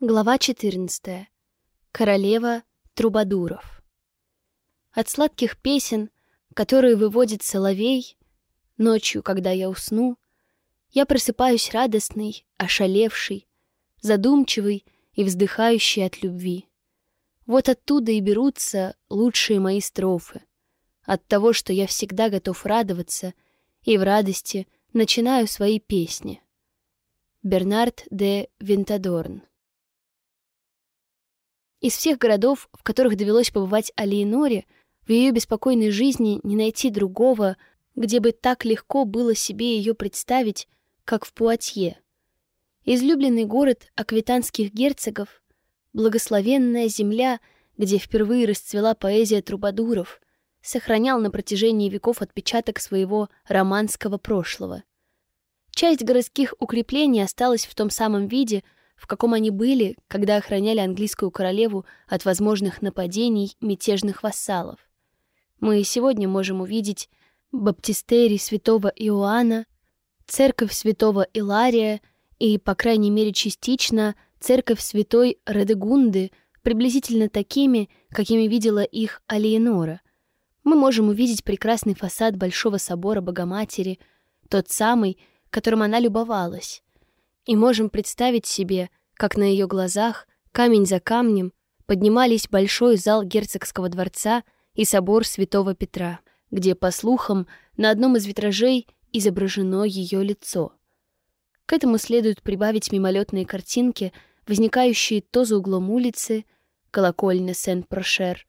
Глава 14. Королева Трубадуров. От сладких песен, которые выводит соловей, ночью, когда я усну, я просыпаюсь радостный, ошалевший, задумчивый и вздыхающий от любви. Вот оттуда и берутся лучшие мои строфы. От того, что я всегда готов радоваться и в радости начинаю свои песни. Бернард де Винтадорн из всех городов, в которых довелось побывать Алиеноре, в ее беспокойной жизни не найти другого, где бы так легко было себе ее представить, как в Пуатье. Излюбленный город аквитанских герцогов, благословенная земля, где впервые расцвела поэзия трубадуров, сохранял на протяжении веков отпечаток своего романского прошлого. Часть городских укреплений осталась в том самом виде — в каком они были, когда охраняли английскую королеву от возможных нападений мятежных вассалов. Мы сегодня можем увидеть баптистерий святого Иоанна, церковь святого Илария и, по крайней мере частично, церковь святой Редегунды, приблизительно такими, какими видела их Алиенора. Мы можем увидеть прекрасный фасад Большого собора Богоматери, тот самый, которым она любовалась, и можем представить себе, как на ее глазах, камень за камнем, поднимались большой зал герцогского дворца и собор святого Петра, где, по слухам, на одном из витражей изображено ее лицо. К этому следует прибавить мимолетные картинки, возникающие то за углом улицы, колокольня Сен-Прошер,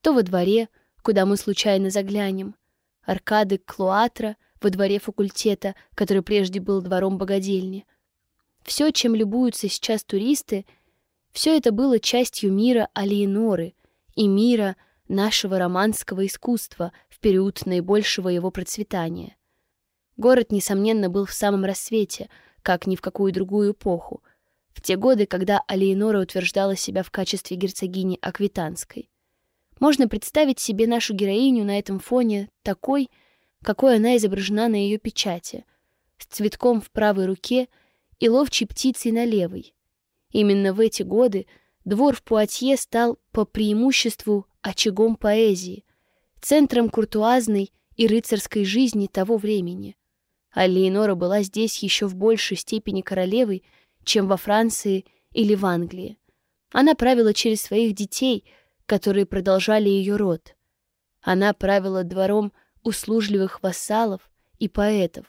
то во дворе, куда мы случайно заглянем, аркады Клуатра во дворе факультета, который прежде был двором богадельни — все, чем любуются сейчас туристы, все это было частью мира Алиеноры и мира нашего романского искусства в период наибольшего его процветания. Город, несомненно, был в самом рассвете, как ни в какую другую эпоху, в те годы, когда Алиенора утверждала себя в качестве герцогини Аквитанской. Можно представить себе нашу героиню на этом фоне такой, какой она изображена на ее печати, с цветком в правой руке — и ловчей птицей на левой. Именно в эти годы двор в Пуатье стал по преимуществу очагом поэзии, центром куртуазной и рыцарской жизни того времени. А Леонора была здесь еще в большей степени королевой, чем во Франции или в Англии. Она правила через своих детей, которые продолжали ее род. Она правила двором услужливых вассалов и поэтов.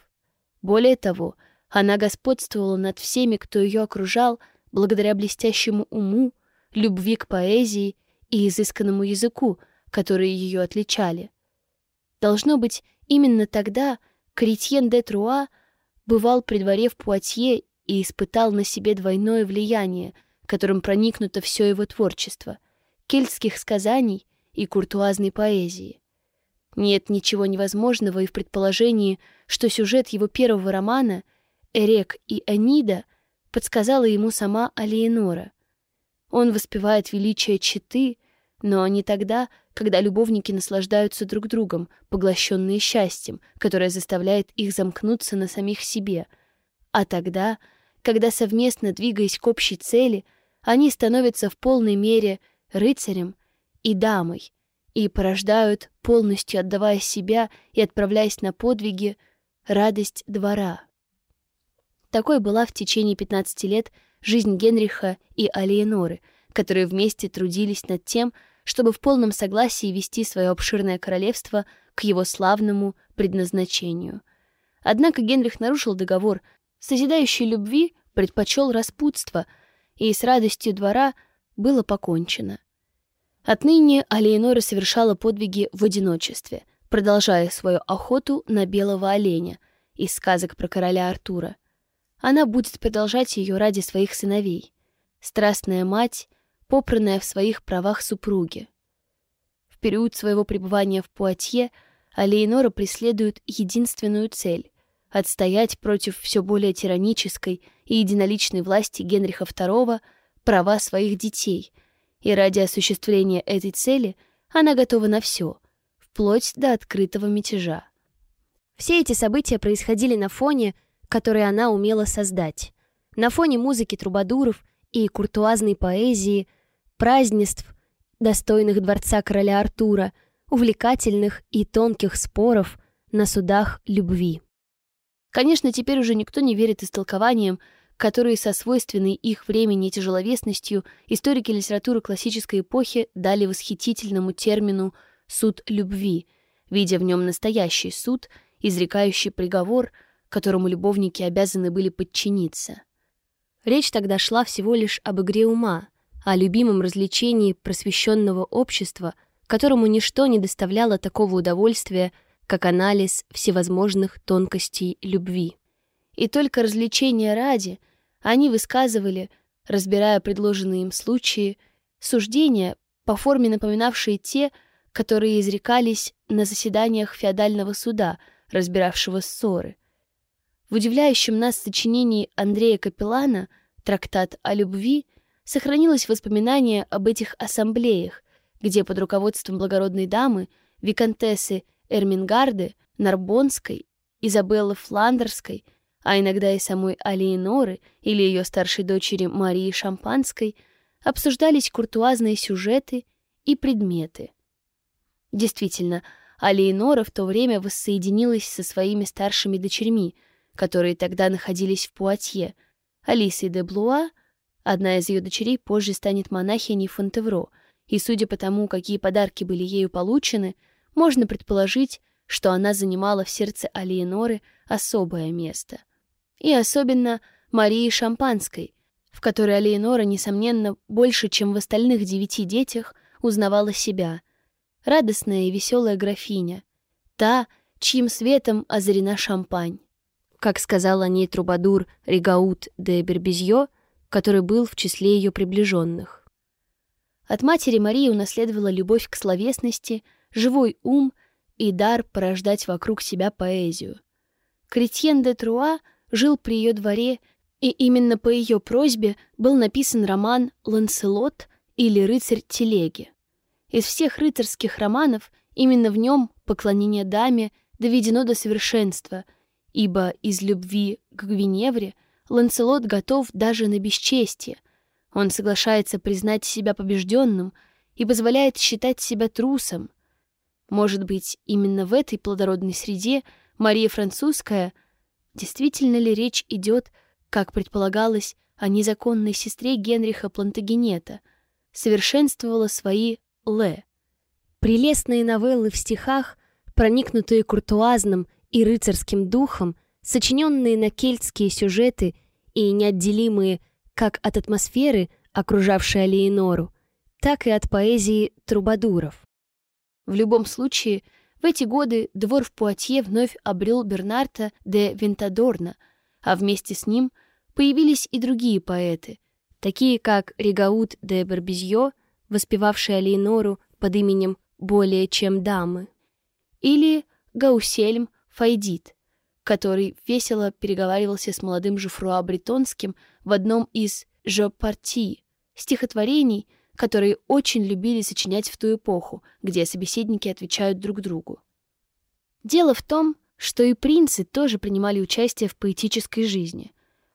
Более того, она господствовала над всеми, кто ее окружал, благодаря блестящему уму, любви к поэзии и изысканному языку, которые ее отличали. Должно быть, именно тогда Кретьен де Труа бывал при дворе в Пуатье и испытал на себе двойное влияние, которым проникнуто все его творчество — кельтских сказаний и куртуазной поэзии. Нет ничего невозможного и в предположении, что сюжет его первого романа — Эрек и Анида подсказала ему сама Алиенора. Он воспевает величие Читы, но не тогда, когда любовники наслаждаются друг другом, поглощенные счастьем, которое заставляет их замкнуться на самих себе, а тогда, когда совместно двигаясь к общей цели, они становятся в полной мере рыцарем и дамой и порождают, полностью отдавая себя и отправляясь на подвиги, радость двора. Такой была в течение 15 лет жизнь Генриха и Алиеноры, которые вместе трудились над тем, чтобы в полном согласии вести свое обширное королевство к его славному предназначению. Однако Генрих нарушил договор, созидающий любви предпочел распутство, и с радостью двора было покончено. Отныне Алиенора совершала подвиги в одиночестве, продолжая свою охоту на белого оленя из сказок про короля Артура она будет продолжать ее ради своих сыновей. Страстная мать, попранная в своих правах супруги. В период своего пребывания в Пуатье Алейнора преследует единственную цель — отстоять против все более тиранической и единоличной власти Генриха II права своих детей, и ради осуществления этой цели она готова на все, вплоть до открытого мятежа. Все эти события происходили на фоне — который она умела создать. На фоне музыки трубадуров и куртуазной поэзии, празднеств, достойных дворца короля Артура, увлекательных и тонких споров на судах любви. Конечно, теперь уже никто не верит истолкованиям, которые со свойственной их времени тяжеловесностью историки литературы классической эпохи дали восхитительному термину «суд любви», видя в нем настоящий суд, изрекающий приговор, которому любовники обязаны были подчиниться. Речь тогда шла всего лишь об игре ума, о любимом развлечении просвещенного общества, которому ничто не доставляло такого удовольствия, как анализ всевозможных тонкостей любви. И только развлечения ради они высказывали, разбирая предложенные им случаи, суждения, по форме напоминавшие те, которые изрекались на заседаниях феодального суда, разбиравшего ссоры. В удивляющем нас сочинении Андрея Капеллана «Трактат о любви» сохранилось воспоминание об этих ассамблеях, где под руководством благородной дамы, виконтессы Эрмингарды, Нарбонской, Изабеллы Фландерской, а иногда и самой Алиеноры или ее старшей дочери Марии Шампанской, обсуждались куртуазные сюжеты и предметы. Действительно, Алиенора в то время воссоединилась со своими старшими дочерьми, которые тогда находились в Пуатье, Алисой де Блуа, одна из ее дочерей позже станет монахиней Фонтевро, и судя по тому, какие подарки были ею получены, можно предположить, что она занимала в сердце Алиеноры особое место. И особенно Марии Шампанской, в которой Алиенора, несомненно, больше, чем в остальных девяти детях, узнавала себя. Радостная и веселая графиня. Та, чьим светом озарена Шампань. Как сказал о ней трубадур Ригаут де Бербезье, который был в числе ее приближенных. От матери Мария унаследовала любовь к словесности — живой ум и дар порождать вокруг себя поэзию. Кретьен де Труа жил при ее дворе, и именно по ее просьбе был написан роман «Ланселот» или «Рыцарь телеги». Из всех рыцарских романов именно в нем поклонение даме доведено до совершенства, ибо из любви к Гвиневре Ланселот готов даже на бесчестие. Он соглашается признать себя побежденным и позволяет считать себя трусом — может быть, именно в этой плодородной среде Мария Французская, действительно ли речь идет, как предполагалось, о незаконной сестре Генриха Плантагенета, совершенствовала свои «ле». Прелестные новеллы в стихах, проникнутые куртуазным и рыцарским духом, сочиненные на кельтские сюжеты и неотделимые как от атмосферы, окружавшей Алиенору, так и от поэзии трубадуров. В любом случае, в эти годы двор в Пуатье вновь обрел Бернарта де Винтадорна, а вместе с ним появились и другие поэты, такие как Ригаут де Барбезьё, воспевавший Алейнору под именем «Более чем дамы», или Гаусельм Файдит, который весело переговаривался с молодым Жоффруа Бретонским в одном из «Жопарти» стихотворений — которые очень любили сочинять в ту эпоху, где собеседники отвечают друг другу. Дело в том, что и принцы тоже принимали участие в поэтической жизни.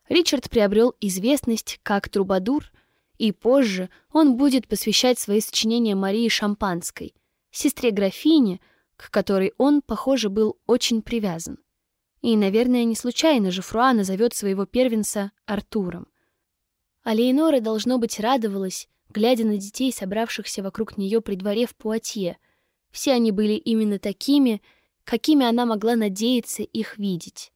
Ричард приобрел известность как трубадур, и позже он будет посвящать свои сочинения Марии Шампанской, сестре графини, к которой он, похоже, был очень привязан. И, наверное, не случайно же Фруа назовет своего первенца Артуром. А Лейнора, должно быть, радовалась, глядя на детей, собравшихся вокруг нее при дворе в Пуатье. Все они были именно такими, какими она могла надеяться их видеть.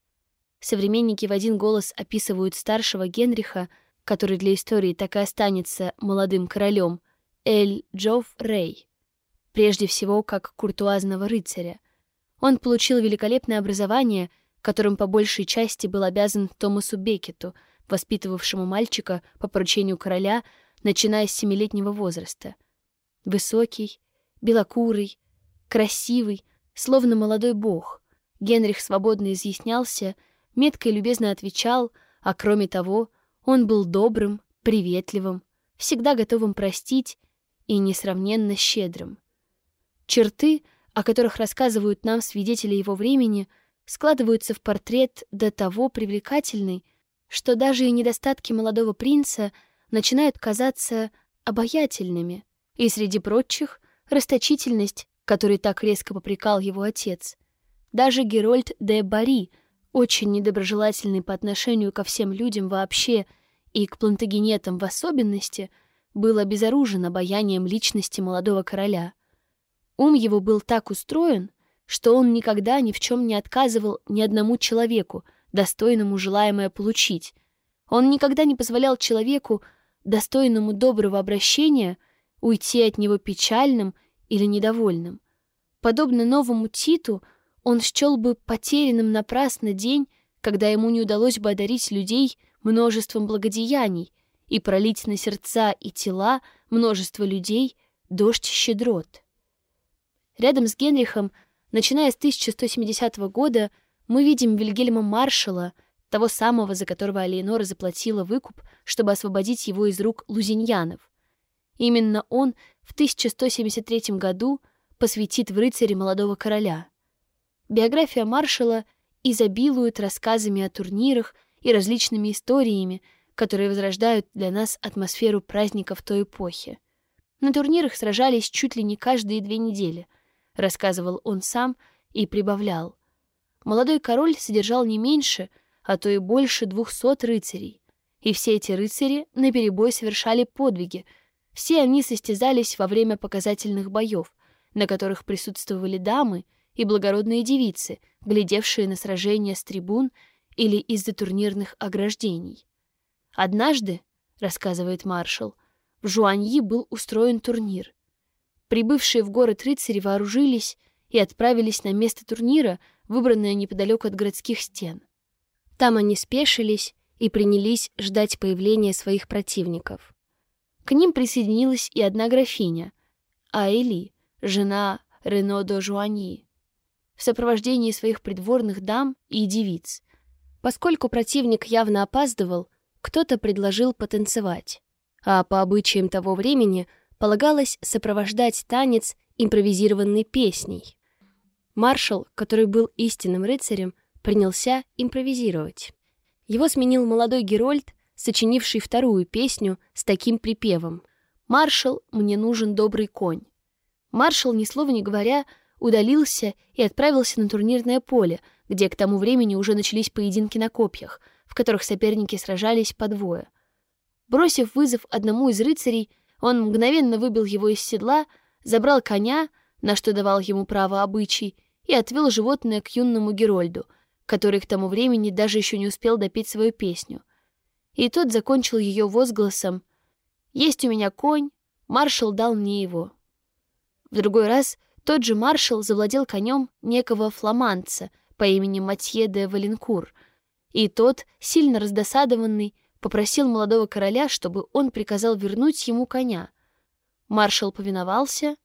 Современники в один голос описывают старшего Генриха, который для истории так и останется молодым королем, Эль Джофф Рей, прежде всего как куртуазного рыцаря. Он получил великолепное образование, которым по большей части был обязан Томасу Бекету, воспитывавшему мальчика по поручению короля начиная с семилетнего возраста. Высокий, белокурый, красивый, словно молодой бог, Генрих свободно изъяснялся, метко и любезно отвечал, а кроме того, он был добрым, приветливым, всегда готовым простить и несравненно щедрым. Черты, о которых рассказывают нам свидетели его времени, складываются в портрет до того привлекательный, что даже и недостатки молодого принца — начинают казаться обаятельными, и среди прочих — расточительность, которой так резко попрекал его отец. Даже Герольд де Бари, очень недоброжелательный по отношению ко всем людям вообще и к плантагенетам в особенности, был обезоружен обаянием личности молодого короля. Ум его был так устроен, что он никогда ни в чем не отказывал ни одному человеку, достойному желаемое получить. Он никогда не позволял человеку, достойному доброго обращения, уйти от него печальным или недовольным. Подобно новому Титу, он счел бы потерянным напрасно день, когда ему не удалось бы одарить людей множеством благодеяний и пролить на сердца и тела множество людей дождь щедрот. Рядом с Генрихом, начиная с 1170 года, мы видим Вильгельма Маршала, того самого, за которого Алиенора заплатила выкуп, чтобы освободить его из рук лузиньянов. Именно он в 1173 году посвятит в рыцаре молодого короля. Биография маршала изобилует рассказами о турнирах и различными историями, которые возрождают для нас атмосферу праздников той эпохи. На турнирах сражались чуть ли не каждые две недели, рассказывал он сам и прибавлял. Молодой король содержал не меньше, а то и больше двухсот рыцарей. И все эти рыцари наперебой совершали подвиги. Все они состязались во время показательных боев, на которых присутствовали дамы и благородные девицы, глядевшие на сражения с трибун или из-за турнирных ограждений. Однажды, рассказывает маршал, в Жуаньи был устроен турнир. Прибывшие в город рыцари вооружились и отправились на место турнира, выбранное неподалеку от городских стен. Там они спешились и принялись ждать появления своих противников. К ним присоединилась и одна графиня, Аэли, жена Рено до Жуаньи, в сопровождении своих придворных дам и девиц. Поскольку противник явно опаздывал, кто-то предложил потанцевать, а по обычаям того времени полагалось сопровождать танец импровизированной песней. Маршал, который был истинным рыцарем, принялся импровизировать. Его сменил молодой Герольд, сочинивший вторую песню с таким припевом «Маршал, мне нужен добрый конь». Маршал, ни слова не говоря, удалился и отправился на турнирное поле, где к тому времени уже начались поединки на копьях, в которых соперники сражались по двое. Бросив вызов одному из рыцарей, он мгновенно выбил его из седла, забрал коня, на что давал ему право обычай, и отвел животное к юному Герольду, который к тому времени даже еще не успел допеть свою песню. И тот закончил ее возгласом «Есть у меня конь, маршал дал мне его». В другой раз тот же маршал завладел конем некого фламандца по имени Матье де Валенкур, и тот, сильно раздосадованный, попросил молодого короля, чтобы он приказал вернуть ему коня. Маршал повиновался,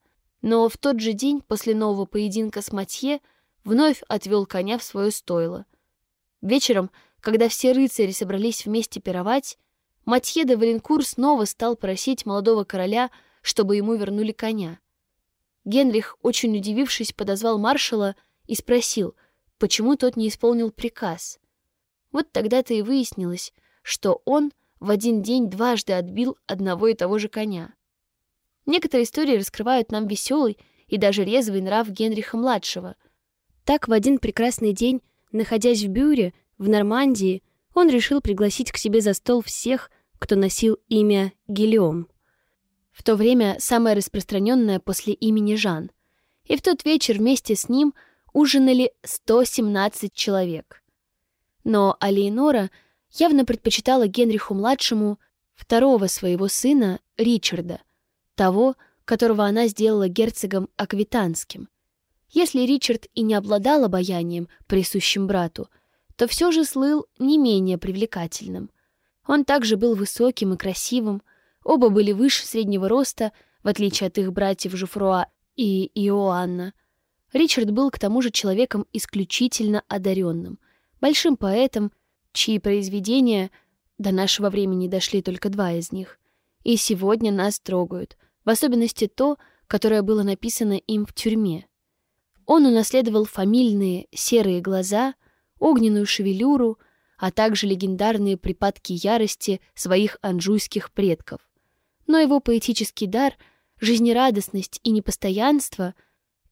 но в тот же день после нового поединка с Матье вновь отвел коня в свое стойло. Вечером, когда все рыцари собрались вместе пировать, Матье де Валенкур снова стал просить молодого короля, чтобы ему вернули коня. Генрих, очень удивившись, подозвал маршала и спросил, почему тот не исполнил приказ. Вот тогда-то и выяснилось, что он в один день дважды отбил одного и того же коня. Некоторые истории раскрывают нам веселый и даже резвый нрав Генриха-младшего. Так, в один прекрасный день, находясь в Бюре, в Нормандии, он решил пригласить к себе за стол всех, кто носил имя Гелиом в то время самое распространенное после имени Жан. И в тот вечер вместе с ним ужинали 117 человек. Но Алиенора явно предпочитала Генриху-младшему второго своего сына Ричарда, того, которого она сделала герцогом Аквитанским. Если Ричард и не обладал обаянием, присущим брату, то все же слыл не менее привлекательным. Он также был высоким и красивым, Оба были выше среднего роста, в отличие от их братьев Жуфруа и Иоанна. Ричард был к тому же человеком исключительно одаренным, большим поэтом, чьи произведения до нашего времени дошли только два из них. И сегодня нас трогают, в особенности то, которое было написано им в тюрьме. Он унаследовал фамильные серые глаза, огненную шевелюру, а также легендарные припадки ярости своих анжуйских предков. Но его поэтический дар, жизнерадостность и непостоянство,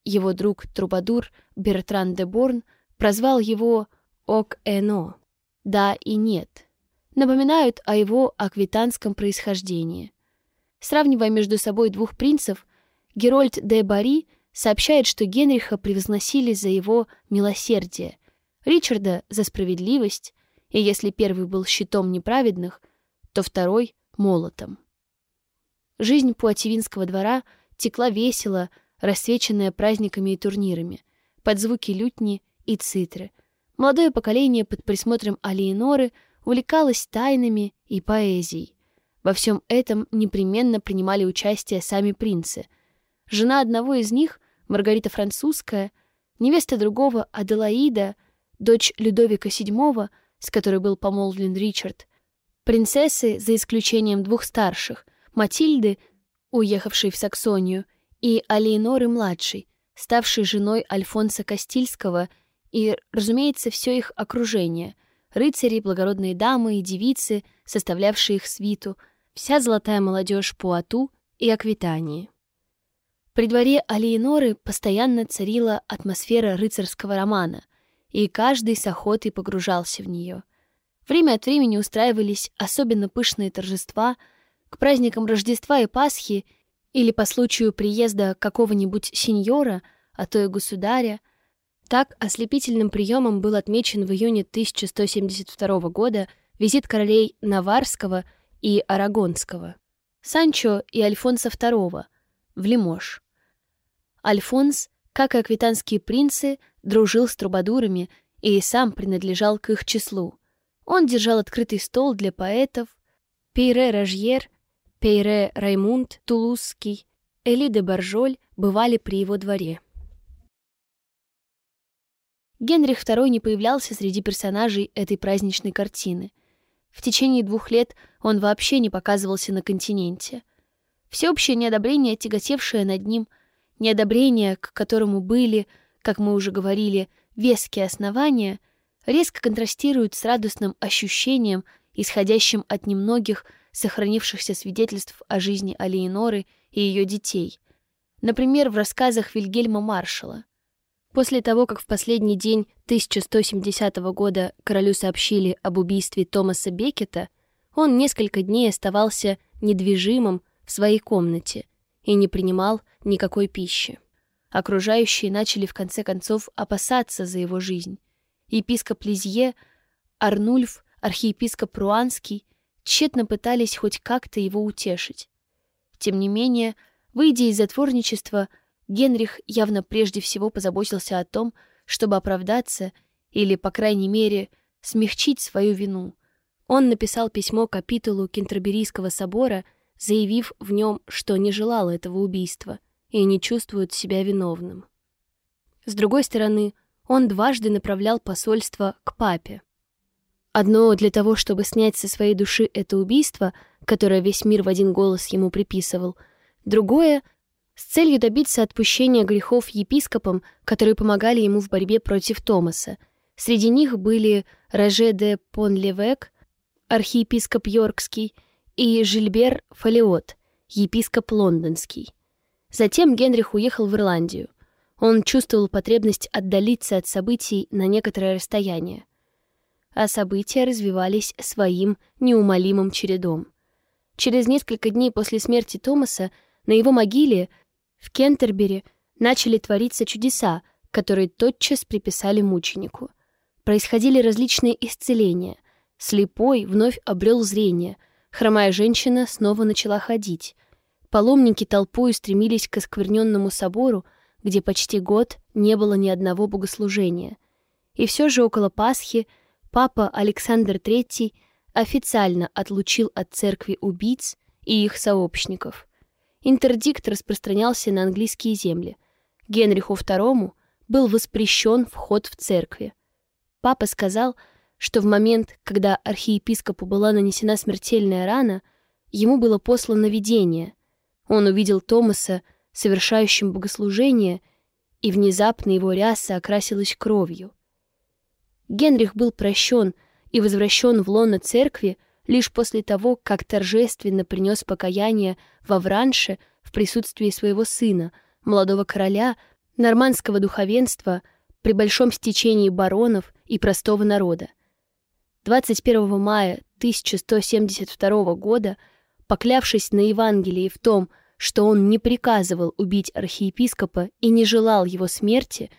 его друг Трубадур Бертран де Борн прозвал его «Ок-Эно» — «да» и «нет», напоминают о его аквитанском происхождении. Сравнивая между собой двух принцев, Герольд де Бари сообщает, что Генриха превозносили за его милосердие, Ричарда — за справедливость, и если первый был щитом неправедных, то второй — молотом. Жизнь Пуативинского двора текла весело, рассвеченная праздниками и турнирами, под звуки лютни и цитры. Молодое поколение под присмотром Алиеноры увлекалось тайнами и поэзией. Во всем этом непременно принимали участие сами принцы. Жена одного из них, Маргарита Французская, невеста другого Аделаида, дочь Людовика VII, с которой был помолвлен Ричард, принцессы, за исключением двух старших, Матильды, уехавшей в Саксонию, и Алиеноры-младшей, ставшей женой Альфонса Кастильского, и, разумеется, все их окружение — рыцари, благородные дамы и девицы, составлявшие их свиту, вся золотая молодежь Пуату и Аквитании. При дворе Алиеноры постоянно царила атмосфера рыцарского романа, и каждый с охотой погружался в нее. Время от времени устраивались особенно пышные торжества к праздникам Рождества и Пасхи или по случаю приезда какого-нибудь сеньора, а то и государя. Так ослепительным приемом был отмечен в июне 1172 года визит королей Наварского и Арагонского, Санчо и Альфонса II в Лимож. Альфонс, как и аквитанские принцы, дружил с трубадурами и сам принадлежал к их числу. Он держал открытый стол для поэтов. Пейре Ражьер, Пейре Раймунд Тулузский, Эли де Баржоль бывали при его дворе. Генрих II не появлялся среди персонажей этой праздничной картины. В течение двух лет он вообще не показывался на континенте. Всеобщее неодобрение, тяготевшее над ним — неодобрение, к которому были, как мы уже говорили, веские основания, резко контрастируют с радостным ощущением, исходящим от немногих сохранившихся свидетельств о жизни Алиеноры и ее детей. Например, в рассказах Вильгельма Маршала. После того, как в последний день 1170 года королю сообщили об убийстве Томаса Бекета, он несколько дней оставался недвижимым в своей комнате и не принимал никакой пищи. Окружающие начали в конце концов опасаться за его жизнь. Епископ Лизье, Арнульф, архиепископ Руанский тщетно пытались хоть как-то его утешить. Тем не менее, выйдя из затворничества, Генрих явно прежде всего позаботился о том, чтобы оправдаться или, по крайней мере, смягчить свою вину. Он написал письмо капитулу Кентерберийского собора, заявив в нем, что не желал этого убийства и не чувствует себя виновным. С другой стороны, он дважды направлял посольство к папе. Одно для того, чтобы снять со своей души это убийство, которое весь мир в один голос ему приписывал, другое — с целью добиться отпущения грехов епископам, которые помогали ему в борьбе против Томаса. Среди них были Роже де Понлевек, архиепископ Йоркский, и Жильбер Фалиот, епископ Лондонский. Затем Генрих уехал в Ирландию. Он чувствовал потребность отдалиться от событий на некоторое расстояние. А события развивались своим неумолимым чередом. Через несколько дней после смерти Томаса на его могиле в Кентербери начали твориться чудеса, которые тотчас приписали мученику. Происходили различные исцеления. Слепой вновь обрел зрение, хромая женщина снова начала ходить, Паломники толпой стремились к оскверненному собору, где почти год не было ни одного богослужения. И все же около Пасхи папа Александр III официально отлучил от церкви убийц и их сообщников. Интердикт распространялся на английские земли. Генриху II был воспрещен вход в церкви. Папа сказал, что в момент, когда архиепископу была нанесена смертельная рана, ему было послано видение — он увидел Томаса, совершающим богослужение, и внезапно его ряса окрасилась кровью. Генрих был прощен и возвращен в лоно церкви лишь после того, как торжественно принес покаяние во Вранше в присутствии своего сына, молодого короля, нормандского духовенства, при большом стечении баронов и простого народа. 21 мая 1172 года, поклявшись на Евангелии в том, что он не приказывал убить архиепископа и не желал его смерти,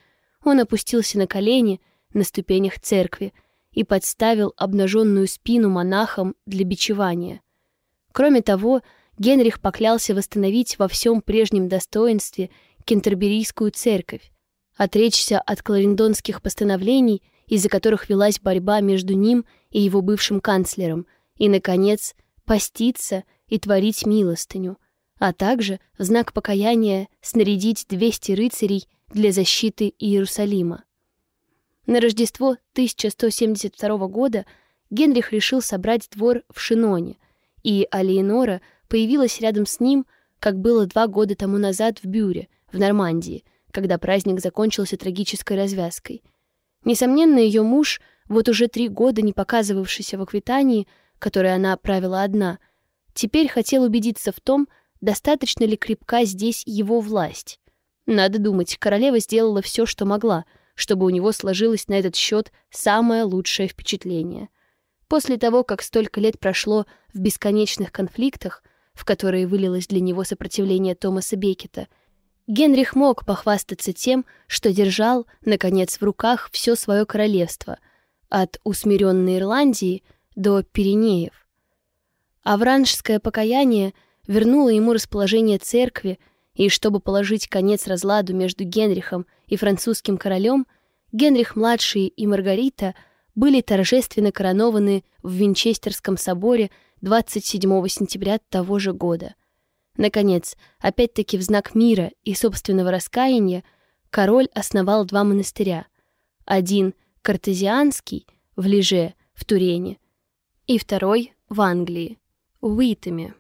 он опустился на колени на ступенях церкви и подставил обнаженную спину монахам для бичевания. Кроме того, Генрих поклялся восстановить во всем прежнем достоинстве Кентерберийскую церковь, отречься от кларендонских постановлений, из-за которых велась борьба между ним и его бывшим канцлером, и, наконец, поститься и творить милостыню, а также в знак покаяния снарядить 200 рыцарей для защиты Иерусалима. На Рождество 1172 года Генрих решил собрать двор в Шиноне, и Алиенора появилась рядом с ним, как было два года тому назад в Бюре, в Нормандии, когда праздник закончился трагической развязкой. Несомненно, ее муж, вот уже три года не показывавшийся в Аквитании, которой она правила одна, теперь хотел убедиться в том, достаточно ли крепка здесь его власть. Надо думать, королева сделала все, что могла, чтобы у него сложилось на этот счет самое лучшее впечатление. После того, как столько лет прошло в бесконечных конфликтах, в которые вылилось для него сопротивление Томаса Бекета, Генрих мог похвастаться тем, что держал, наконец, в руках все свое королевство, от усмиренной Ирландии до Пиренеев. Авранжское покаяние вернуло ему расположение церкви, и чтобы положить конец разладу между Генрихом и французским королем, Генрих-младший и Маргарита были торжественно коронованы в Винчестерском соборе 27 сентября того же года. Наконец, опять-таки в знак мира и собственного раскаяния, король основал два монастыря. Один — картезианский, в Лиже, в Турене, и второй — в Англии, в Уитаме.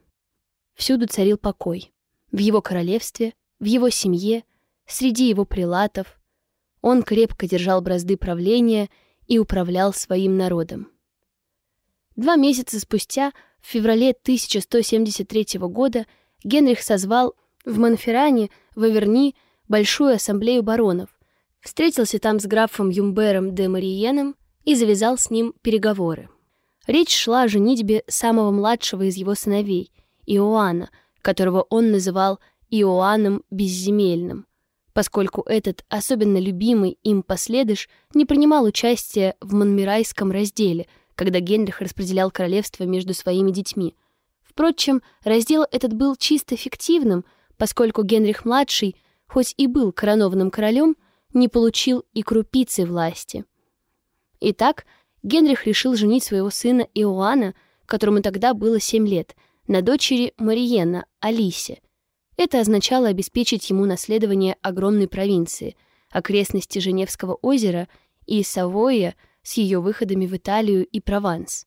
Всюду царил покой. В его королевстве, в его семье, среди его прилатов. Он крепко держал бразды правления и управлял своим народом. Два месяца спустя, в феврале 1173 года, Генрих созвал в Монферране, в Аверни, большую ассамблею баронов, встретился там с графом Юмбером де Мариеном и завязал с ним переговоры. Речь шла о женитьбе самого младшего из его сыновей — Иоанна, которого он называл Иоанном Безземельным, поскольку этот особенно любимый им последыш не принимал участия в Монмирайском разделе, когда Генрих распределял королевство между своими детьми. Впрочем, раздел этот был чисто фиктивным, поскольку Генрих-младший, хоть и был коронованным королем, не получил и крупицы власти. Итак, Генрих решил женить своего сына Иоанна, которому тогда было семь лет, на дочери Мариена, Алисе. Это означало обеспечить ему наследование огромной провинции, окрестности Женевского озера и Савойя с ее выходами в Италию и Прованс.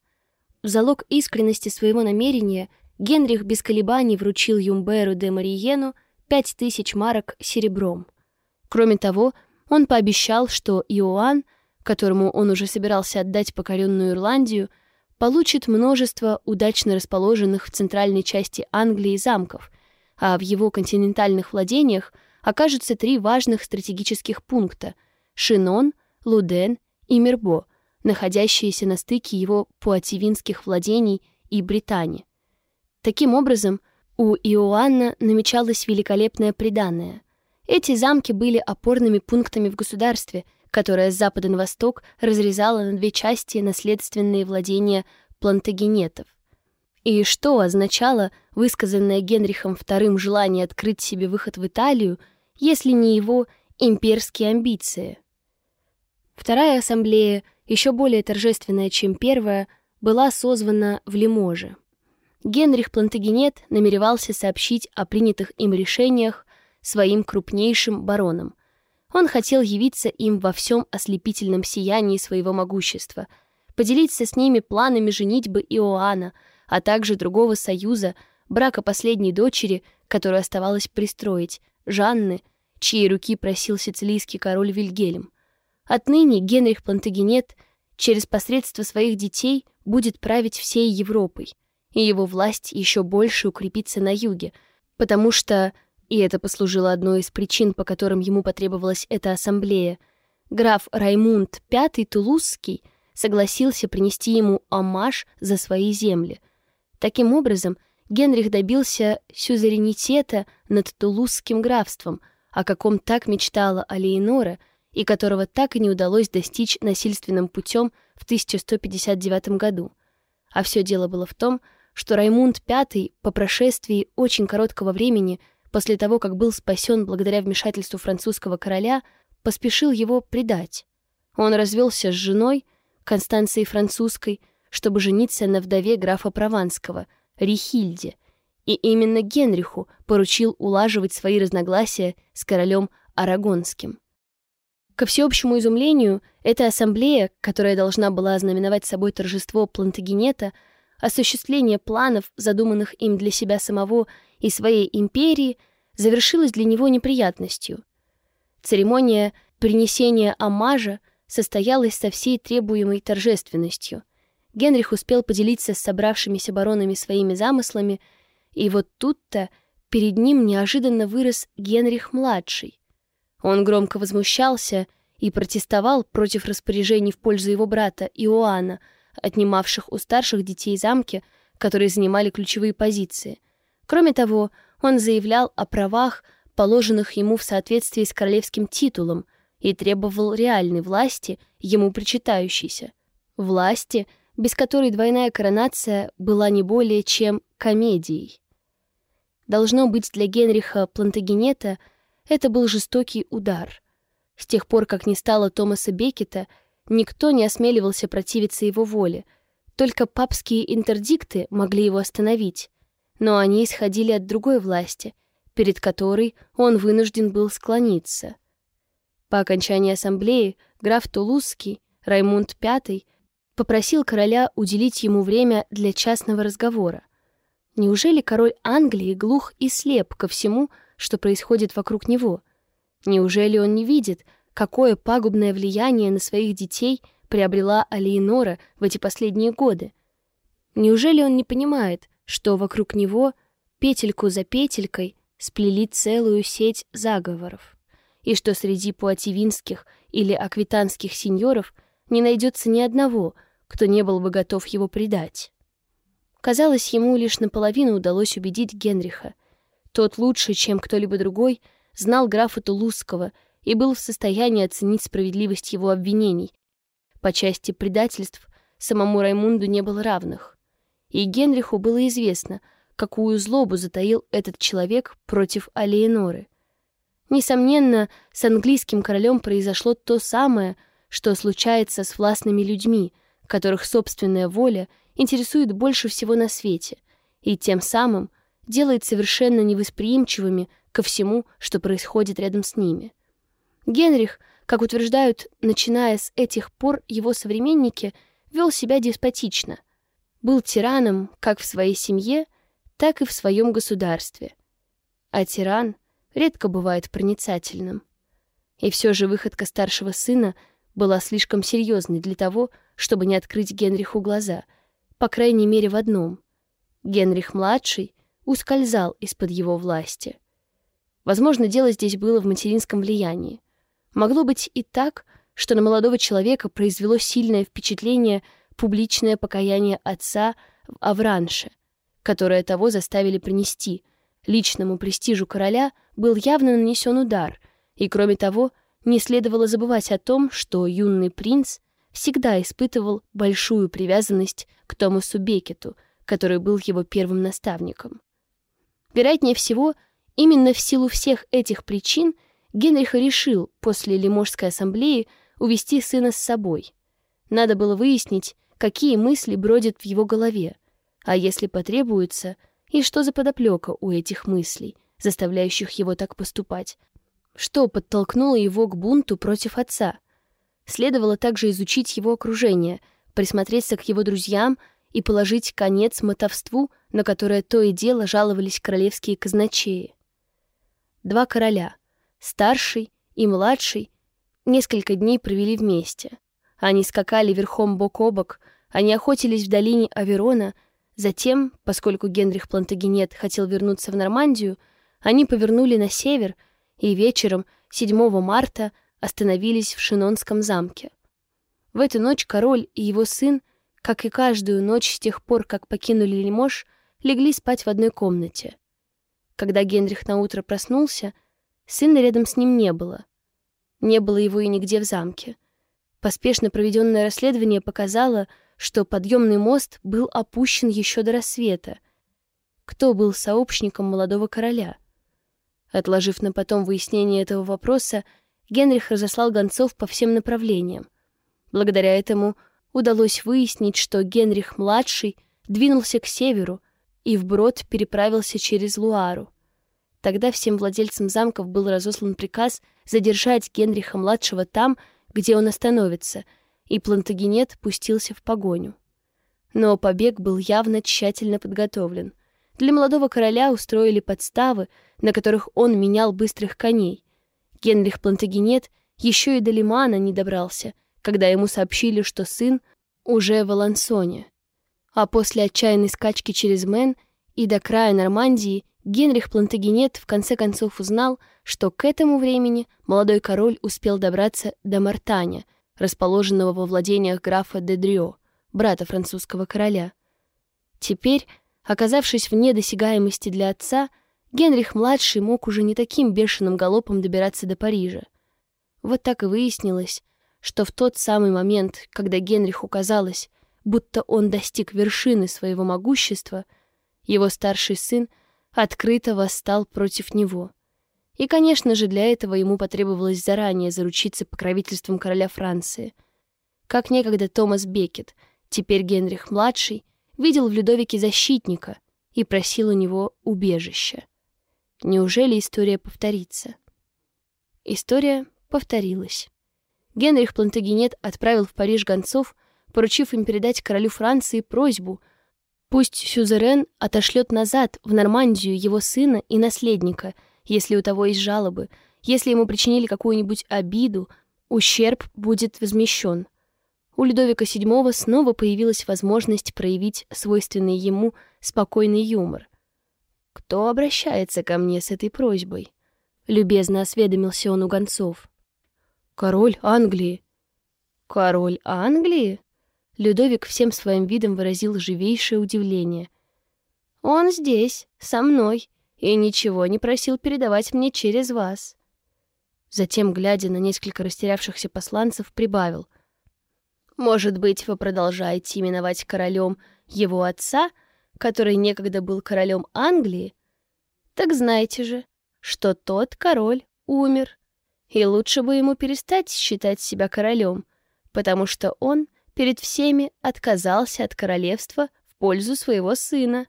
В залог искренности своего намерения Генрих без колебаний вручил Юмберу де Мариену пять тысяч марок серебром. Кроме того, он пообещал, что Иоанн, которому он уже собирался отдать покоренную Ирландию, получит множество удачно расположенных в центральной части Англии замков, а в его континентальных владениях окажутся три важных стратегических пункта — Шинон, Луден и Мирбо, находящиеся на стыке его пуативинских владений и Британии. Таким образом, у Иоанна намечалось великолепное приданное. Эти замки были опорными пунктами в государстве — которая с запада на восток разрезала на две части наследственные владения плантагенетов. И что означало высказанное Генрихом II желание открыть себе выход в Италию, если не его имперские амбиции? Вторая ассамблея, еще более торжественная, чем первая, была созвана в Лиможе. Генрих Плантагенет намеревался сообщить о принятых им решениях своим крупнейшим баронам, он хотел явиться им во всем ослепительном сиянии своего могущества, поделиться с ними планами женитьбы Иоанна, а также другого союза, брака последней дочери, которую оставалось пристроить, Жанны, чьей руки просил сицилийский король Вильгельм. Отныне Генрих Плантагенет, через посредство своих детей будет править всей Европой, и его власть еще больше укрепится на юге, потому что, и это послужило одной из причин, по которым ему потребовалась эта ассамблея, граф Раймунд V Тулузский согласился принести ему омаж за свои земли. Таким образом, Генрих добился сюзеренитета над Тулузским графством, о каком так мечтала Алеинора и которого так и не удалось достичь насильственным путем в 1159 году. А все дело было в том, что Раймунд V по прошествии очень короткого времени после того, как был спасен благодаря вмешательству французского короля, поспешил его предать. Он развелся с женой, Констанцией Французской, чтобы жениться на вдове графа Прованского, Рихильде, и именно Генриху поручил улаживать свои разногласия с королем Арагонским. Ко всеобщему изумлению, эта ассамблея, которая должна была ознаменовать собой торжество Плантагенета, осуществление планов, задуманных им для себя самого и своей империи, завершилась для него неприятностью. Церемония принесения омажа состоялась со всей требуемой торжественностью. Генрих успел поделиться с собравшимися баронами своими замыслами, и вот тут-то перед ним неожиданно вырос Генрих-младший. Он громко возмущался и протестовал против распоряжений в пользу его брата Иоанна, отнимавших у старших детей замки, которые занимали ключевые позиции. Кроме того, он заявлял о правах, положенных ему в соответствии с королевским титулом, и требовал реальной власти, ему причитающейся. Власти, без которой двойная коронация была не более чем комедией. Должно быть, для Генриха Плантагенета это был жестокий удар. С тех пор, как не стало Томаса Бекета, никто не осмеливался противиться его воле. Только папские интердикты могли его остановить. Но они исходили от другой власти, перед которой он вынужден был склониться — по окончании ассамблеи граф Тулузский, Раймунд V, попросил короля уделить ему время для частного разговора. Неужели король Англии глух и слеп ко всему, что происходит вокруг него? Неужели он не видит, какое пагубное влияние на своих детей приобрела Алиенора в эти последние годы? Неужели он не понимает, что вокруг него петельку за петелькой сплели целую сеть заговоров? и что среди пуативинских или аквитанских сеньоров не найдется ни одного, кто не был бы готов его предать. Казалось, ему лишь наполовину удалось убедить Генриха. Тот лучше, чем кто-либо другой, знал графа Тулузского и был в состоянии оценить справедливость его обвинений. По части предательств самому Раймунду не было равных. И Генриху было известно, какую злобу затаил этот человек против Алиеноры — Несомненно, с английским королем произошло то самое, что случается с властными людьми, которых собственная воля интересует больше всего на свете, и тем самым делает совершенно невосприимчивыми ко всему, что происходит рядом с ними. Генрих, как утверждают, начиная с этих пор его современники, вел себя деспотично, был тираном как в своей семье, так и в своем государстве. А тиран — редко бывает проницательным. И все же выходка старшего сына была слишком серьезной для того, чтобы не открыть Генриху глаза, по крайней мере в одном. Генрих-младший ускользал из-под его власти. Возможно, дело здесь было в материнском влиянии. Могло быть и так, что на молодого человека произвело сильное впечатление публичное покаяние отца в Авранше, которое того заставили принести — личному престижу короля был явно нанесен удар, и, кроме того, не следовало забывать о том, что юный принц всегда испытывал большую привязанность к Томасу Бекету, который был его первым наставником. Вероятнее всего, именно в силу всех этих причин Генрих решил после Лиможской ассамблеи увести сына с собой. Надо было выяснить, какие мысли бродят в его голове, а если потребуется — и что за подоплека у этих мыслей, заставляющих его так поступать? Что подтолкнуло его к бунту против отца? Следовало также изучить его окружение, присмотреться к его друзьям и положить конец мотовству, на которое то и дело жаловались королевские казначеи. Два короля, старший и младший, несколько дней провели вместе. Они скакали верхом бок о бок, они охотились в долине Аверона, затем, поскольку Генрих Плантагенет хотел вернуться в Нормандию, они повернули на север и вечером 7 марта остановились в Шинонском замке. В эту ночь король и его сын, как и каждую ночь с тех пор, как покинули Лимож, легли спать в одной комнате. Когда Генрих наутро проснулся, сына рядом с ним не было. Не было его и нигде в замке. Поспешно проведенное расследование показало, что подъемный мост был опущен еще до рассвета. Кто был сообщником молодого короля? Отложив на потом выяснение этого вопроса, Генрих разослал гонцов по всем направлениям. Благодаря этому удалось выяснить, что Генрих-младший двинулся к северу и вброд переправился через Луару. Тогда всем владельцам замков был разослан приказ задержать Генриха-младшего там, где он остановится — и Плантагенет пустился в погоню. Но побег был явно тщательно подготовлен. Для молодого короля устроили подставы, на которых он менял быстрых коней. Генрих Плантагенет еще и до Лимана не добрался, когда ему сообщили, что сын уже в Алансоне. А после отчаянной скачки через Мэн и до края Нормандии Генрих Плантагенет в конце концов узнал, что к этому времени молодой король успел добраться до Мартаня — расположенного во владениях графа де Дрё, брата французского короля. Теперь, оказавшись вне досягаемости для отца, Генрих-младший мог уже не таким бешеным галопом добираться до Парижа. Вот так и выяснилось, что в тот самый момент, когда Генриху казалось, будто он достиг вершины своего могущества, его старший сын открыто восстал против него — и, конечно же, для этого ему потребовалось заранее заручиться покровительством короля Франции. Как некогда Томас Бекет, теперь Генрих-младший, видел в Людовике защитника и просил у него убежища. Неужели история повторится? История повторилась. Генрих Плантагенет отправил в Париж гонцов, поручив им передать королю Франции просьбу — Пусть Сюзерен отошлет назад в Нормандию его сына и наследника — если у того есть жалобы, если ему причинили какую-нибудь обиду, ущерб будет возмещен. У Людовика VII снова появилась возможность проявить свойственный ему спокойный юмор. «Кто обращается ко мне с этой просьбой?» — любезно осведомился он у гонцов. «Король Англии». «Король Англии?» Людовик всем своим видом выразил живейшее удивление. «Он здесь, со мной, и ничего не просил передавать мне через вас». Затем, глядя на несколько растерявшихся посланцев, прибавил. «Может быть, вы продолжаете именовать королем его отца, который некогда был королем Англии? Так знаете же, что тот король умер, и лучше бы ему перестать считать себя королем, потому что он перед всеми отказался от королевства в пользу своего сына».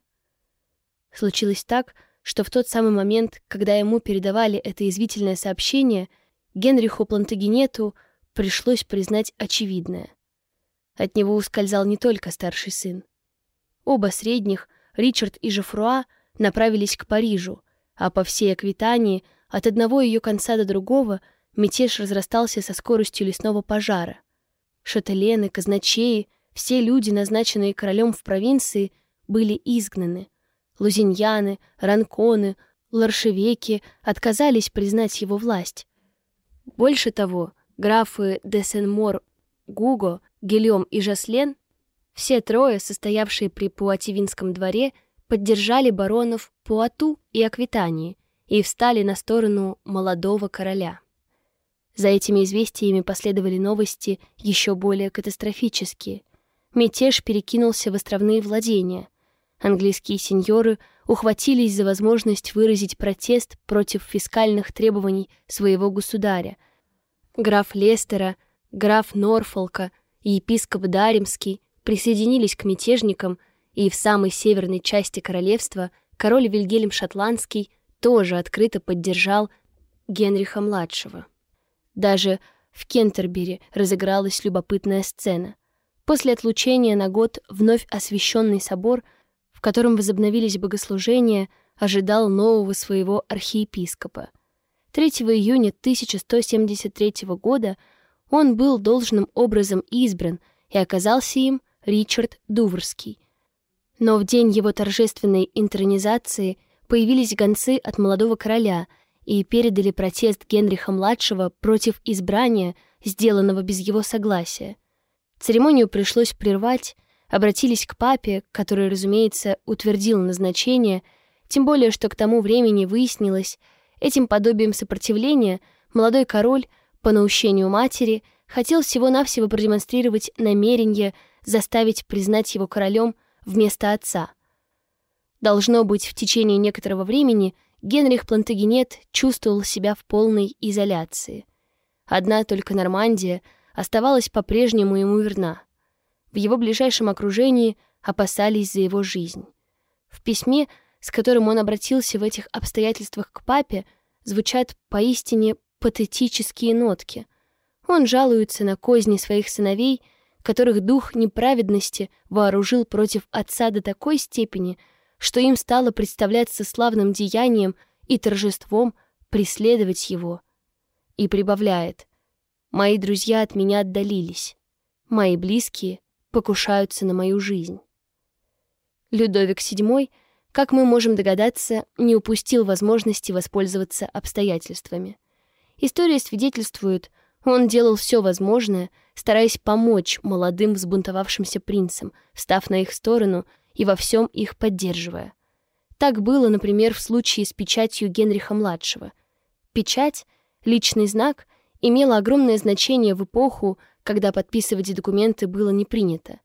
Случилось так, что в тот самый момент, когда ему передавали это извительное сообщение, Генриху Плантагенету пришлось признать очевидное. От него ускользал не только старший сын. Оба средних, Ричард и Жофруа, направились к Парижу, а по всей Аквитании, от одного ее конца до другого, мятеж разрастался со скоростью лесного пожара. Шателены, казначеи, все люди, назначенные королем в провинции, были изгнаны — Лузиньяны, Ранконы, Ларшевеки отказались признать его власть. Больше того, графы де Сен-Мор, Гуго, Гильом и Жаслен, все трое, состоявшие при Пуативинском дворе, поддержали баронов Пуату и Аквитании и встали на сторону молодого короля. За этими известиями последовали новости еще более катастрофические. Мятеж перекинулся в островные владения — Английские сеньоры ухватились за возможность выразить протест против фискальных требований своего государя. Граф Лестера, граф Норфолка и епископ Даримский присоединились к мятежникам, и в самой северной части королевства король Вильгельм Шотландский тоже открыто поддержал Генриха-младшего. Даже в Кентербери разыгралась любопытная сцена. После отлучения на год вновь освященный собор — в котором возобновились богослужения, ожидал нового своего архиепископа. 3 июня 1173 года он был должным образом избран, и оказался им Ричард Дуврский. Но в день его торжественной интронизации появились гонцы от молодого короля и передали протест Генриха-младшего против избрания, сделанного без его согласия. Церемонию пришлось прервать, обратились к папе, который, разумеется, утвердил назначение, тем более, что к тому времени выяснилось, этим подобием сопротивления молодой король, по наущению матери, хотел всего-навсего продемонстрировать намерение заставить признать его королем вместо отца. Должно быть, в течение некоторого времени Генрих Плантагенет чувствовал себя в полной изоляции. Одна только Нормандия оставалась по-прежнему ему верна. В его ближайшем окружении опасались за его жизнь. В письме, с которым он обратился в этих обстоятельствах к папе, звучат поистине патетические нотки. Он жалуется на козни своих сыновей, которых дух неправедности вооружил против отца до такой степени, что им стало представляться славным деянием и торжеством преследовать его. И прибавляет «Мои друзья от меня отдалились, мои близкие покушаются на мою жизнь». Людовик VII, как мы можем догадаться, не упустил возможности воспользоваться обстоятельствами. История свидетельствует, он делал все возможное, стараясь помочь молодым взбунтовавшимся принцам, встав на их сторону и во всем их поддерживая. Так было, например, в случае с печатью Генриха-младшего. Печать, личный знак, имела огромное значение в эпоху, когда подписывать документы было не принято.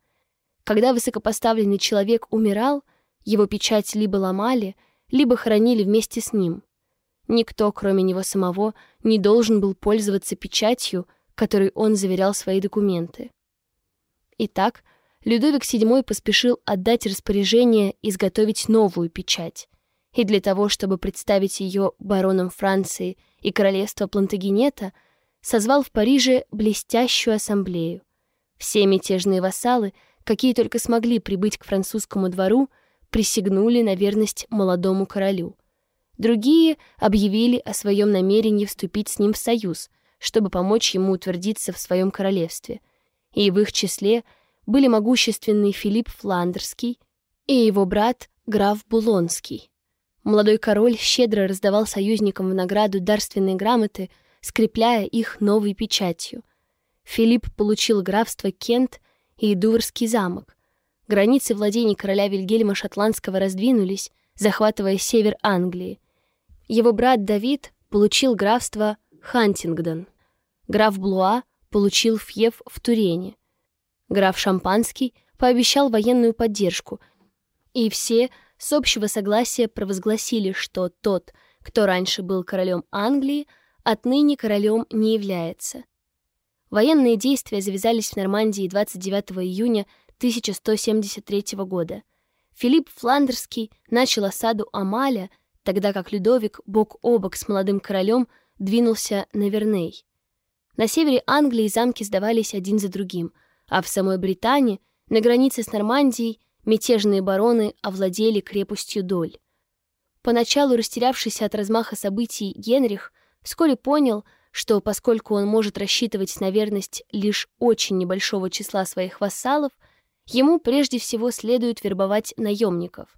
Когда высокопоставленный человек умирал, его печать либо ломали, либо хоронили вместе с ним — Никто, кроме него самого, не должен был пользоваться печатью, которой он заверял свои документы. Итак, Людовик VII поспешил отдать распоряжение изготовить новую печать, и для того, чтобы представить ее баронам Франции и королевства Плантагенета, созвал в Париже блестящую ассамблею. Все мятежные вассалы, какие только смогли прибыть к французскому двору, присягнули на верность молодому королю — Другие объявили о своем намерении вступить с ним в союз, чтобы помочь ему утвердиться в своем королевстве. И в их числе были могущественный Филипп Фландерский и его брат граф Булонский. Молодой король щедро раздавал союзникам в награду дарственные грамоты, скрепляя их новой печатью. Филипп получил графство Кент и Дуврский замок. Границы владений короля Вильгельма Шотландского раздвинулись, захватывая север Англии. Его брат Давид получил графство Хантингдон. Граф Блуа получил фьев в Турене. Граф Шампанский пообещал военную поддержку, и все с общего согласия провозгласили, что тот, кто раньше был королем Англии, отныне королем не является. Военные действия завязались в Нормандии 29 июня 1173 года. Филипп Фландерский начал осаду Амаля — тогда как Людовик бок о бок с молодым королем двинулся на Верней. На севере Англии замки сдавались один за другим, а в самой Британии, на границе с Нормандией, мятежные бароны овладели крепостью Доль. Поначалу растерявшийся от размаха событий Генрих вскоре понял, что поскольку он может рассчитывать на верность лишь очень небольшого числа своих вассалов, ему прежде всего следует вербовать наемников.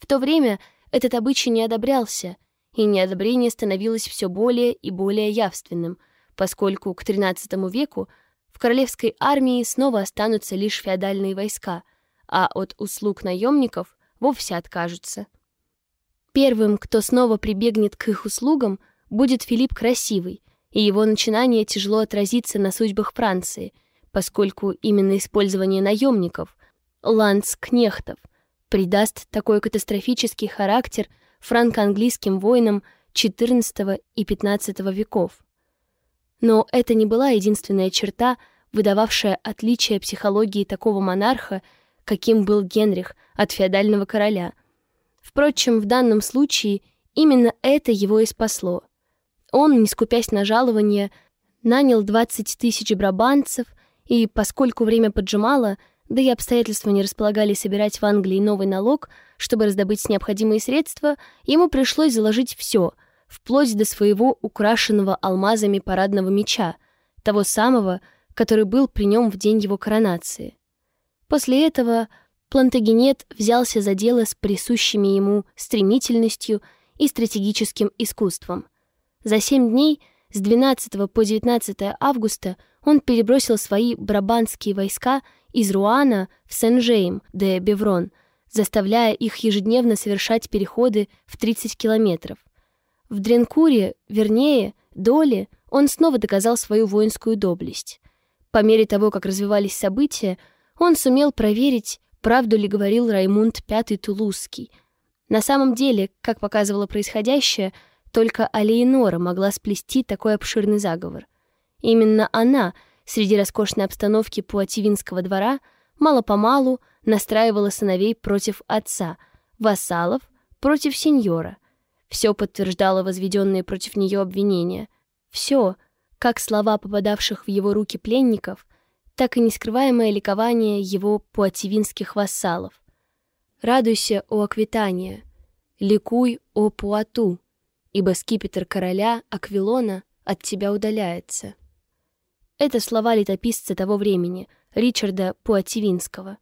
В то время этот обычай не одобрялся, и неодобрение становилось все более и более явственным, поскольку к XIII веку в королевской армии снова останутся лишь феодальные войска, а от услуг наемников вовсе откажутся. Первым, кто снова прибегнет к их услугам, будет Филипп Красивый, и его начинание тяжело отразится на судьбах Франции, поскольку именно использование наемников, ланцкнехтов, придаст такой катастрофический характер франко-английским войнам XIV и XV веков. Но это не была единственная черта, выдававшая отличие психологии такого монарха, каким был Генрих от феодального короля. Впрочем, в данном случае именно это его и спасло. Он, не скупясь на жалование, нанял 20 тысяч брабанцев, и, поскольку время поджимало, да и обстоятельства не располагали собирать в Англии новый налог, чтобы раздобыть необходимые средства, ему пришлось заложить все, вплоть до своего украшенного алмазами парадного меча, того самого, который был при нем в день его коронации. После этого Плантагенет взялся за дело с присущими ему стремительностью и стратегическим искусством. За семь дней с 12 по 19 августа он перебросил свои брабанские войска из Руана в Сен-Жейм де Беврон, заставляя их ежедневно совершать переходы в 30 километров. В Дренкуре, вернее, Доле, он снова доказал свою воинскую доблесть. По мере того, как развивались события, он сумел проверить, правду ли говорил Раймунд Пятый Тулузский. На самом деле, как показывало происходящее, только Алиенора могла сплести такой обширный заговор. Именно она, среди роскошной обстановки Пуативинского двора, мало-помалу настраивала сыновей против отца, вассалов против сеньора. Все подтверждало возведенные против нее обвинения. Все, как слова попадавших в его руки пленников, так и нескрываемое ликование его пуативинских вассалов. «Радуйся, о Аквитания! Ликуй, о Пуату! Ибо скипетр короля Аквилона от тебя удаляется». Это слова летописца того времени, Ричарда Пуативинского.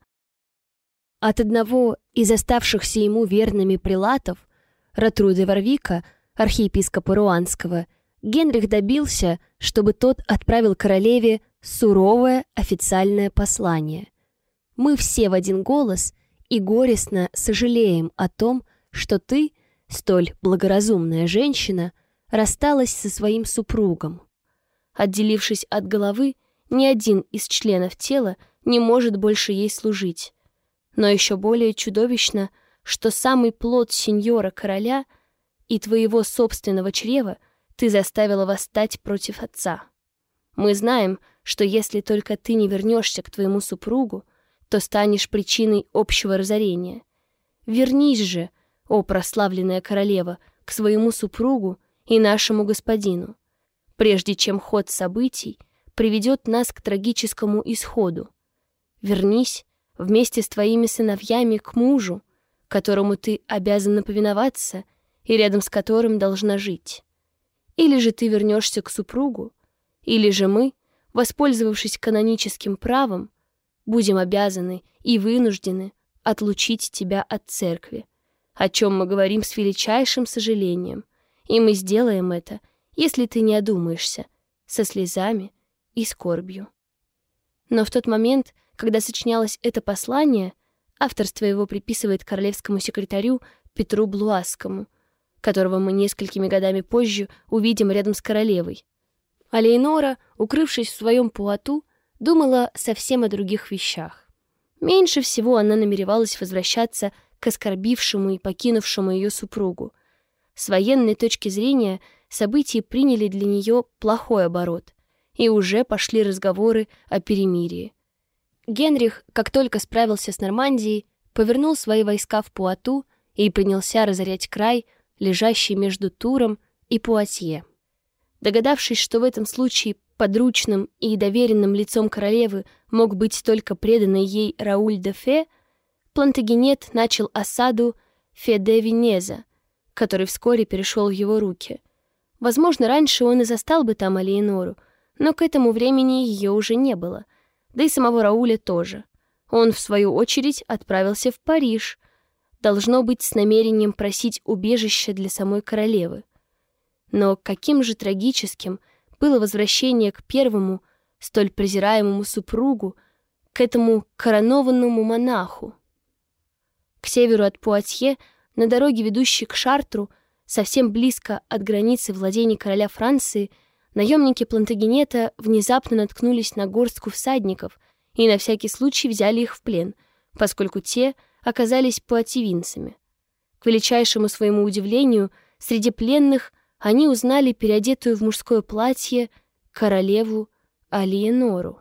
От одного из оставшихся ему верными прилатов, Ратруды Варвика, архиепископа Руанского, Генрих добился, чтобы тот отправил королеве суровое официальное послание. Мы все в один голос и горестно сожалеем о том, что ты, столь благоразумная женщина, рассталась со своим супругом. Отделившись от головы, ни один из членов тела не может больше ей служить. Но еще более чудовищно, что самый плод сеньора-короля и твоего собственного чрева ты заставила восстать против отца. Мы знаем, что если только ты не вернешься к твоему супругу, то станешь причиной общего разорения. Вернись же, о прославленная королева, к своему супругу и нашему господину, прежде чем ход событий приведет нас к трагическому исходу. Вернись вместе с твоими сыновьями к мужу, которому ты обязана повиноваться и рядом с которым должна жить. Или же ты вернешься к супругу, или же мы, воспользовавшись каноническим правом, будем обязаны и вынуждены отлучить тебя от церкви, о чем мы говорим с величайшим сожалением, и мы сделаем это, если ты не одумаешься, со слезами и скорбью. Но в тот момент, когда сочинялось это послание, авторство его приписывает королевскому секретарю Петру Блуаскому, которого мы несколькими годами позже увидим рядом с королевой, а Лейнора, укрывшись в своем пуату, думала совсем о других вещах. Меньше всего она намеревалась возвращаться к оскорбившему и покинувшему ее супругу. С военной точки зрения события приняли для нее плохой оборот, и уже пошли разговоры о перемирии. Генрих, как только справился с Нормандией, повернул свои войска в Пуату и принялся разорять край, лежащий между Туром и Пуатье. Догадавшись, что в этом случае подручным и доверенным лицом королевы мог быть только преданный ей Рауль де Фе, Плантагенет начал осаду Феде Венеза, который вскоре перешел в его руки. Возможно, раньше он и застал бы там Алиенору, но к этому времени ее уже не было, да и самого Рауля тоже. Он, в свою очередь, отправился в Париж, должно быть с намерением просить убежища для самой королевы. Но каким же трагическим было возвращение к первому, столь презираемому супругу, к этому коронованному монаху. К северу от Пуатье, на дороге, ведущей к Шартру, совсем близко от границы владений короля Франции, наемники Плантагенета внезапно наткнулись на горстку всадников и на всякий случай взяли их в плен, поскольку те оказались пуативинцами. К величайшему своему удивлению, среди пленных они узнали переодетую в мужское платье королеву Алиенору.